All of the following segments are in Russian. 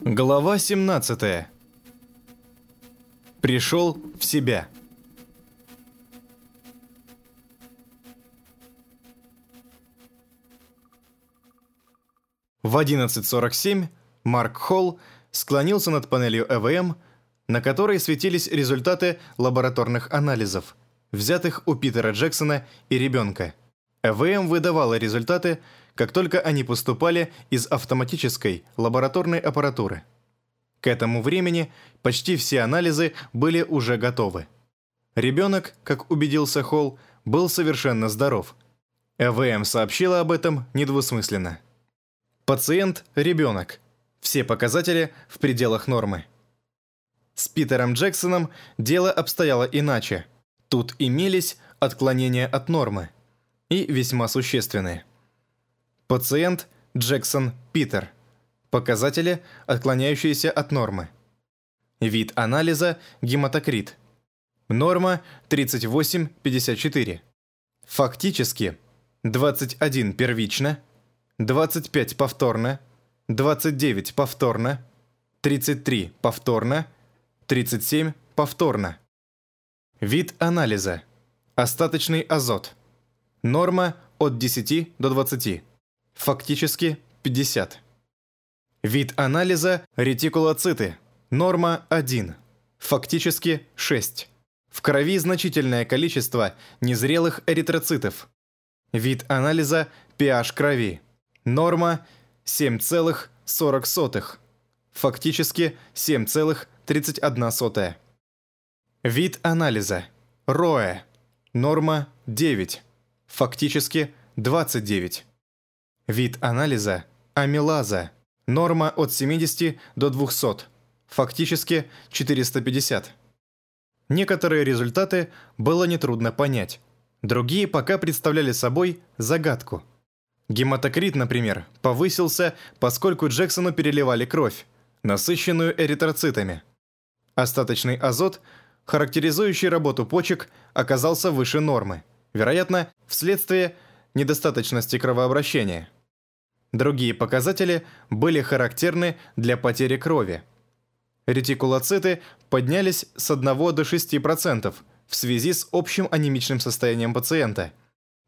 Глава 17. Пришел в себя. В 11.47 Марк Холл склонился над панелью ЭВМ, на которой светились результаты лабораторных анализов, взятых у Питера Джексона и ребенка. ЭВМ выдавала результаты, как только они поступали из автоматической лабораторной аппаратуры. К этому времени почти все анализы были уже готовы. Ребенок, как убедился Холл, был совершенно здоров. ЭВМ сообщила об этом недвусмысленно. Пациент – ребенок. Все показатели в пределах нормы. С Питером Джексоном дело обстояло иначе. Тут имелись отклонения от нормы. И весьма существенные. Пациент Джексон Питер. Показатели, отклоняющиеся от нормы. Вид анализа – гематокрит. Норма 38-54. Фактически 21 первично, 25 повторно, 29 повторно, 33 повторно, 37 повторно. Вид анализа. Остаточный азот. Норма от 10 до 20. Фактически 50. Вид анализа ретикулоциты. Норма 1. Фактически 6. В крови значительное количество незрелых эритроцитов. Вид анализа pH крови. Норма 7,40. Фактически 7,31. Вид анализа. РОЭ. Норма 9. Фактически 29. Вид анализа – амилаза. Норма от 70 до 200. Фактически 450. Некоторые результаты было нетрудно понять. Другие пока представляли собой загадку. Гематокрит, например, повысился, поскольку Джексону переливали кровь, насыщенную эритроцитами. Остаточный азот, характеризующий работу почек, оказался выше нормы, вероятно, вследствие недостаточности кровообращения. Другие показатели были характерны для потери крови. Ретикулоциты поднялись с 1 до 6% в связи с общим анемичным состоянием пациента.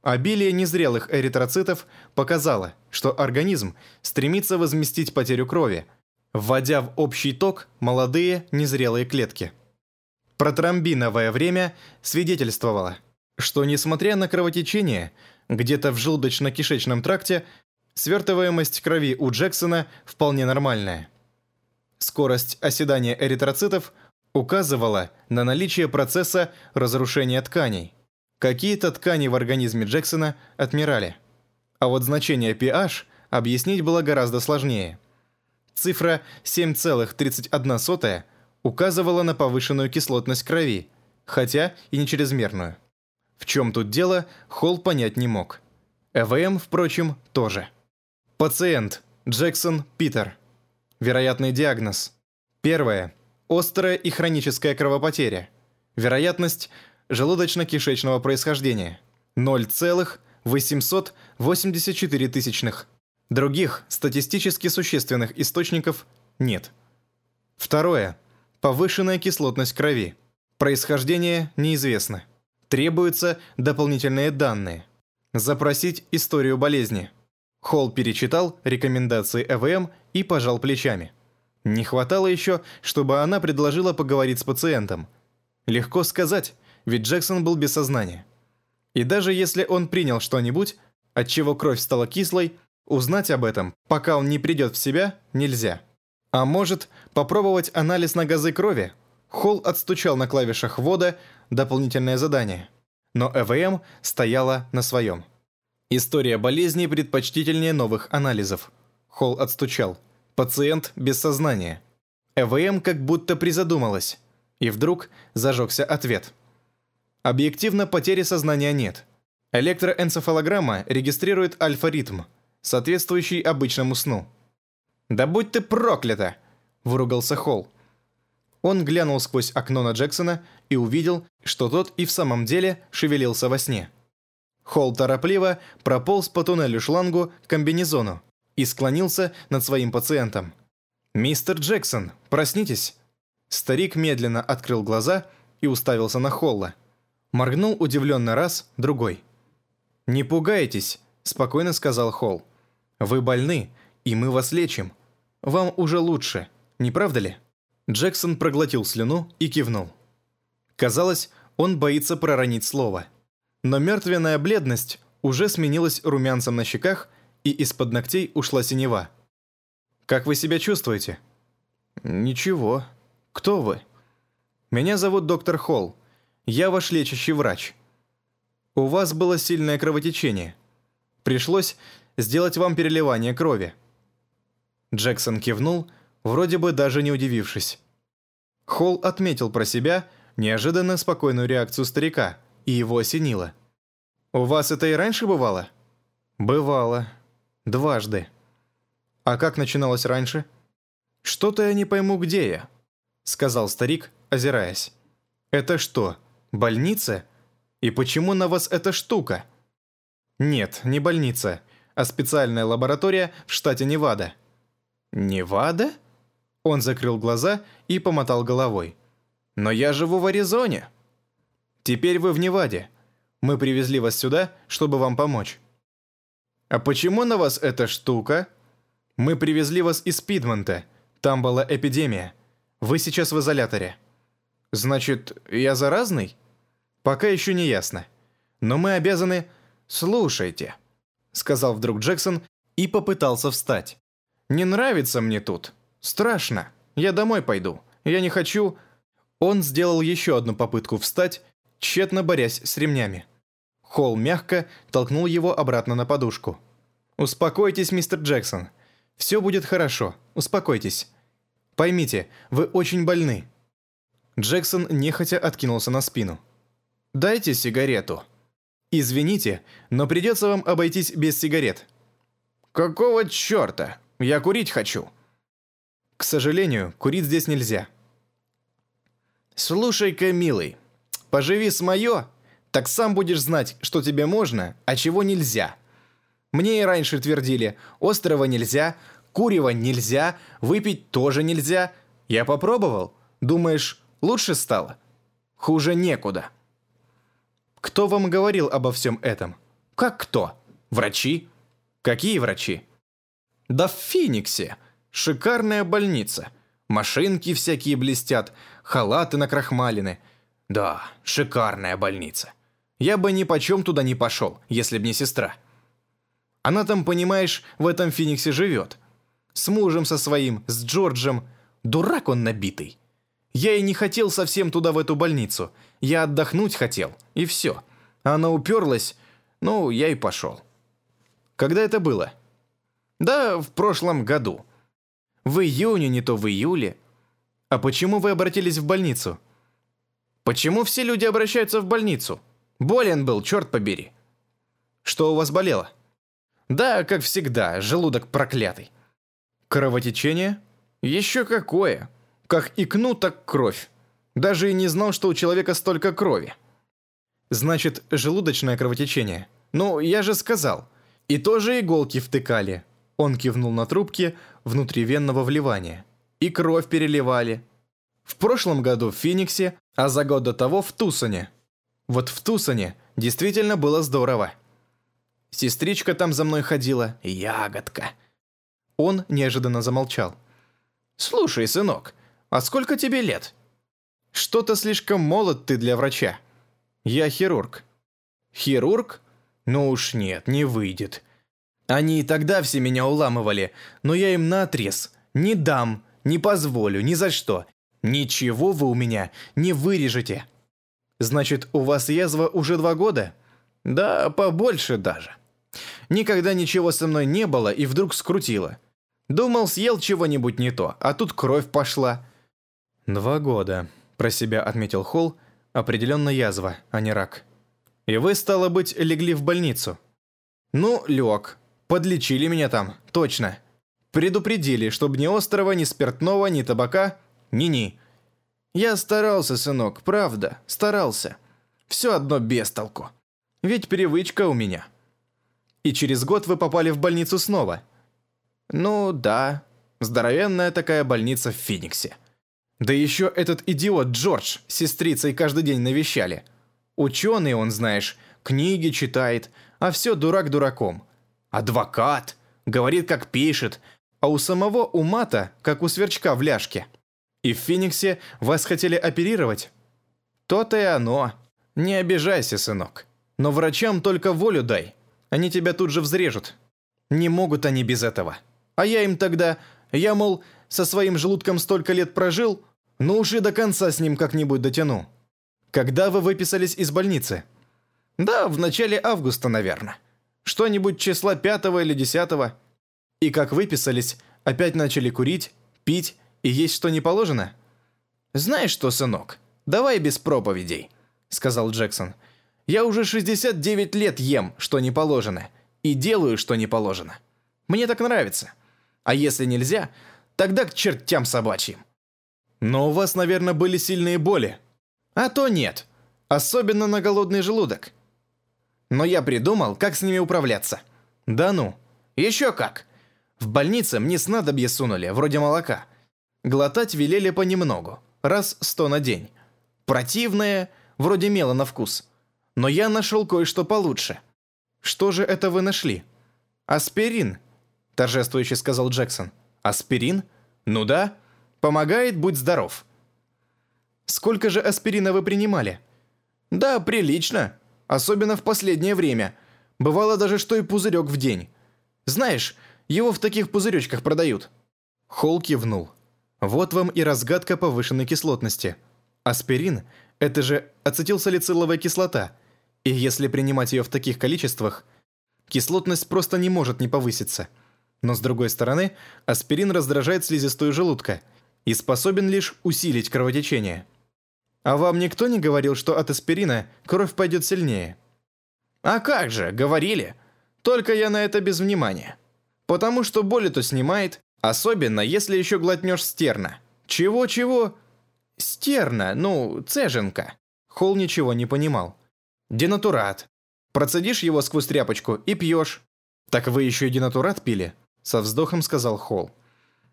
Обилие незрелых эритроцитов показало, что организм стремится возместить потерю крови, вводя в общий ток молодые незрелые клетки. Протромбиновое время свидетельствовало, что несмотря на кровотечение, где-то в желудочно-кишечном тракте Свертываемость крови у Джексона вполне нормальная. Скорость оседания эритроцитов указывала на наличие процесса разрушения тканей. Какие-то ткани в организме Джексона отмирали. А вот значение pH объяснить было гораздо сложнее. Цифра 7,31 указывала на повышенную кислотность крови, хотя и не чрезмерную. В чем тут дело, Холл понять не мог. ЭВМ, впрочем, тоже. Пациент. Джексон Питер. Вероятный диагноз. Первое. Острая и хроническая кровопотеря. Вероятность желудочно-кишечного происхождения. 0,884 тысячных. Других статистически существенных источников нет. Второе. Повышенная кислотность крови. Происхождение неизвестно. Требуются дополнительные данные. Запросить историю болезни. Холл перечитал рекомендации ЭВМ и пожал плечами. Не хватало еще, чтобы она предложила поговорить с пациентом. Легко сказать, ведь Джексон был без сознания. И даже если он принял что-нибудь, от чего кровь стала кислой, узнать об этом, пока он не придет в себя, нельзя. А может, попробовать анализ на газы крови? Холл отстучал на клавишах ввода дополнительное задание. Но ЭВМ стояла на своем. История болезни предпочтительнее новых анализов. Холл отстучал. Пациент без сознания. ЭВМ как будто призадумалась. И вдруг зажегся ответ. Объективно потери сознания нет. Электроэнцефалограмма регистрирует альфа-ритм, соответствующий обычному сну. «Да будь ты проклята!» – выругался Холл. Он глянул сквозь окно на Джексона и увидел, что тот и в самом деле шевелился во сне. Холл торопливо прополз по туннелю шлангу к комбинезону и склонился над своим пациентом. «Мистер Джексон, проснитесь!» Старик медленно открыл глаза и уставился на Холла. Моргнул удивленно раз, другой. «Не пугайтесь», – спокойно сказал Холл. «Вы больны, и мы вас лечим. Вам уже лучше, не правда ли?» Джексон проглотил слюну и кивнул. Казалось, он боится проронить слово. Но мертвенная бледность уже сменилась румянцем на щеках, и из-под ногтей ушла синева. «Как вы себя чувствуете?» «Ничего. Кто вы?» «Меня зовут доктор Холл. Я ваш лечащий врач. У вас было сильное кровотечение. Пришлось сделать вам переливание крови». Джексон кивнул, вроде бы даже не удивившись. Холл отметил про себя неожиданно спокойную реакцию старика, и его осенило. «У вас это и раньше бывало?» «Бывало. Дважды». «А как начиналось раньше?» «Что-то я не пойму, где я», — сказал старик, озираясь. «Это что, больница? И почему на вас эта штука?» «Нет, не больница, а специальная лаборатория в штате Невада». «Невада?» Он закрыл глаза и помотал головой. «Но я живу в Аризоне». «Теперь вы в Неваде. Мы привезли вас сюда, чтобы вам помочь». «А почему на вас эта штука?» «Мы привезли вас из Пидмонта. Там была эпидемия. Вы сейчас в изоляторе». «Значит, я заразный?» «Пока еще не ясно. Но мы обязаны...» «Слушайте», — сказал вдруг Джексон и попытался встать. «Не нравится мне тут. Страшно. Я домой пойду. Я не хочу...» Он сделал еще одну попытку встать, тщетно борясь с ремнями. Холл мягко толкнул его обратно на подушку. «Успокойтесь, мистер Джексон. Все будет хорошо. Успокойтесь. Поймите, вы очень больны». Джексон нехотя откинулся на спину. «Дайте сигарету». «Извините, но придется вам обойтись без сигарет». «Какого черта? Я курить хочу». «К сожалению, курить здесь нельзя». «Слушай-ка, милый, поживи с моё, так сам будешь знать, что тебе можно, а чего нельзя. Мне и раньше твердили, острого нельзя, курева нельзя, выпить тоже нельзя. Я попробовал. Думаешь, лучше стало? Хуже некуда». «Кто вам говорил обо всем этом?» «Как кто? Врачи?» «Какие врачи?» «Да в Фениксе. Шикарная больница. Машинки всякие блестят, халаты накрахмалены. Да, шикарная больница. Я бы ни почем туда не пошел, если б не сестра. Она там, понимаешь, в этом Фениксе живет. С мужем со своим, с Джорджем. Дурак он набитый. Я и не хотел совсем туда, в эту больницу. Я отдохнуть хотел, и все. Она уперлась, ну, я и пошел. Когда это было? Да, в прошлом году. В июне, не то в июле. А почему вы обратились в больницу? Почему все люди обращаются в больницу? Болен был, черт побери. Что у вас болело? Да, как всегда, желудок проклятый. Кровотечение? Еще какое. Как икну, так кровь. Даже и не знал, что у человека столько крови. Значит, желудочное кровотечение. Ну, я же сказал. И тоже иголки втыкали. Он кивнул на трубки внутривенного вливания. И кровь переливали. В прошлом году в Фениксе, а за год до того в Тусоне. Вот в Тусоне действительно было здорово. Сестричка там за мной ходила, ягодка. Он неожиданно замолчал. «Слушай, сынок, а сколько тебе лет?» «Что-то слишком молод ты для врача. Я хирург». «Хирург? Ну уж нет, не выйдет. Они и тогда все меня уламывали, но я им наотрез. Не дам, не позволю, ни за что. Ничего вы у меня не вырежете. Значит, у вас язва уже два года? Да, побольше даже. Никогда ничего со мной не было и вдруг скрутило. Думал, съел чего-нибудь не то, а тут кровь пошла. Два года, про себя отметил Холл, определенно язва, а не рак. И вы, стало быть, легли в больницу. Ну, лег, Подлечили меня там, точно. Предупредили, чтобы ни острова, ни спиртного, ни табака, ни-ни. Я старался, сынок, правда, старался. Все одно без толку. Ведь привычка у меня. И через год вы попали в больницу снова. Ну, да. Здоровенная такая больница в Фениксе. Да еще этот идиот Джордж с сестрицей каждый день навещали. Ученый он, знаешь, книги читает, а все дурак дураком. Адвокат, говорит, как пишет, а у самого ума-то, как у сверчка в ляжке. И в Фениксе вас хотели оперировать? То-то и оно. Не обижайся, сынок. Но врачам только волю дай. Они тебя тут же взрежут. Не могут они без этого. А я им тогда... Я, мол, со своим желудком столько лет прожил, ну уж и до конца с ним как-нибудь дотяну. Когда вы выписались из больницы? Да, в начале августа, наверное. Что-нибудь числа пятого или десятого. И как выписались, опять начали курить, пить и есть что не положено? Знаешь что, сынок, давай без проповедей, сказал Джексон. Я уже 69 лет ем, что не положено, и делаю, что не положено. Мне так нравится. А если нельзя, тогда к чертям собачьим. Но у вас, наверное, были сильные боли. А то нет. Особенно на голодный желудок. Но я придумал, как с ними управляться. Да ну. Еще как. В больнице мне снадобье сунули, вроде молока. Глотать велели понемногу, раз сто на день. Противное, вроде мела на вкус. Но я нашел кое-что получше. Что же это вы нашли? Аспирин, торжествующе сказал Джексон. Аспирин? Ну да. Помогает, будь здоров. Сколько же аспирина вы принимали? Да, прилично. Особенно в последнее время. Бывало даже, что и пузырек в день. Знаешь, его в таких пузыречках продают. Холл кивнул. Вот вам и разгадка повышенной кислотности. Аспирин – это же ацетилсалициловая кислота. И если принимать ее в таких количествах, кислотность просто не может не повыситься. Но с другой стороны, аспирин раздражает слизистую желудка и способен лишь усилить кровотечение. А вам никто не говорил, что от аспирина кровь пойдет сильнее? А как же, говорили. Только я на это без внимания. Потому что боль это снимает, особенно если еще глотнешь стерна. Чего-чего? Стерна, ну, цеженка. Холл ничего не понимал. Денатурат. Процедишь его сквозь тряпочку и пьешь. Так вы еще и денатурат пили? Со вздохом сказал Холл.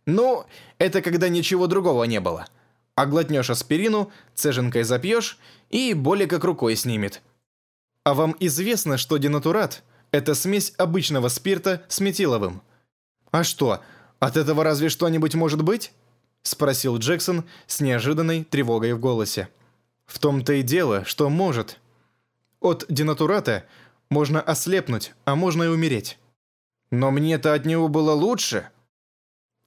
Ну, это когда ничего другого не было. А глотнешь аспирину, цеженкой запьешь и боли как рукой снимет. А вам известно, что денатурат – это смесь обычного спирта с метиловым. «А что, от этого разве что-нибудь может быть?» Спросил Джексон с неожиданной тревогой в голосе. «В том-то и дело, что может. От денатурата можно ослепнуть, а можно и умереть. Но мне-то от него было лучше.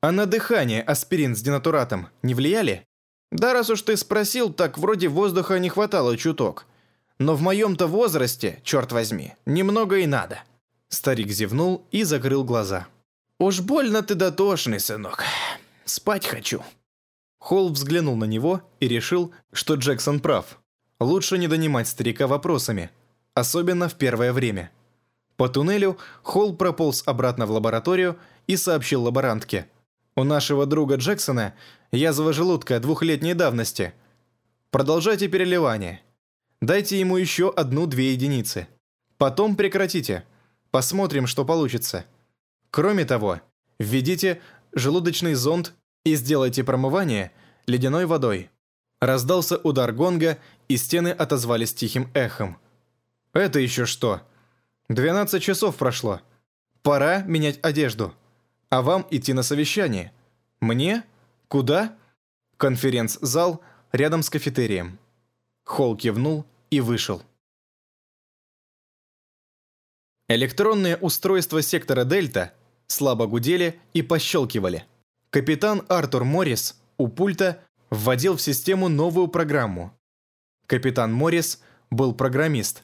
А на дыхание аспирин с денатуратом не влияли? Да раз уж ты спросил, так вроде воздуха не хватало чуток. Но в моем-то возрасте, черт возьми, немного и надо». Старик зевнул и закрыл глаза. «Уж больно ты дотошный, сынок. Спать хочу». Холл взглянул на него и решил, что Джексон прав. Лучше не донимать старика вопросами, особенно в первое время. По туннелю Холл прополз обратно в лабораторию и сообщил лаборантке. «У нашего друга Джексона язва желудка двухлетней давности. Продолжайте переливание. Дайте ему еще одну-две единицы. Потом прекратите. Посмотрим, что получится. Кроме того, введите желудочный зонд и сделайте промывание ледяной водой. Раздался удар гонга, и стены отозвались тихим эхом. Это еще что? 12 часов прошло. Пора менять одежду. А вам идти на совещание. Мне? Куда? Конференц-зал рядом с кафетерием. Холл кивнул и вышел. Электронные устройства сектора Дельта слабо гудели и пощелкивали. Капитан Артур Моррис у пульта вводил в систему новую программу. Капитан Моррис был программист.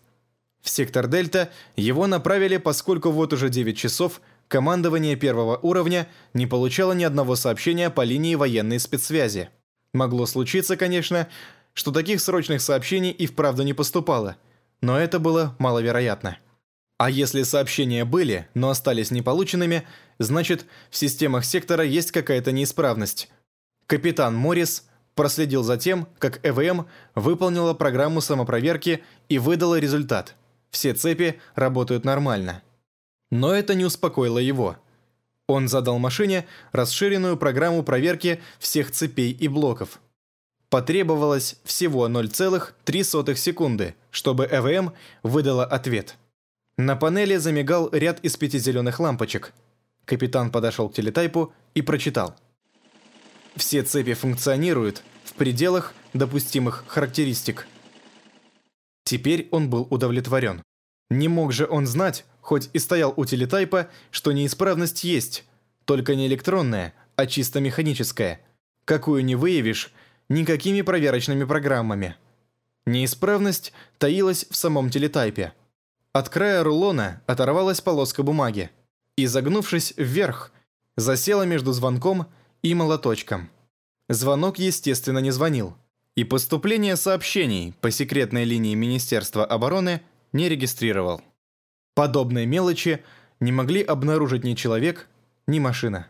В сектор Дельта его направили, поскольку вот уже 9 часов командование первого уровня не получало ни одного сообщения по линии военной спецсвязи. Могло случиться, конечно, что таких срочных сообщений и вправду не поступало, но это было маловероятно. А если сообщения были, но остались неполученными, значит, в системах сектора есть какая-то неисправность. Капитан Моррис проследил за тем, как ЭВМ выполнила программу самопроверки и выдала результат. Все цепи работают нормально. Но это не успокоило его. Он задал машине расширенную программу проверки всех цепей и блоков. Потребовалось всего 0,3 секунды, чтобы ЭВМ выдала ответ. На панели замигал ряд из пяти зеленых лампочек. Капитан подошел к телетайпу и прочитал. Все цепи функционируют в пределах допустимых характеристик. Теперь он был удовлетворен. Не мог же он знать, хоть и стоял у телетайпа, что неисправность есть, только не электронная, а чисто механическая, какую не выявишь никакими проверочными программами. Неисправность таилась в самом телетайпе. От края рулона оторвалась полоска бумаги и, загнувшись вверх, засела между звонком и молоточком. Звонок, естественно, не звонил, и поступление сообщений по секретной линии Министерства обороны – не регистрировал. Подобные мелочи не могли обнаружить ни человек, ни машина.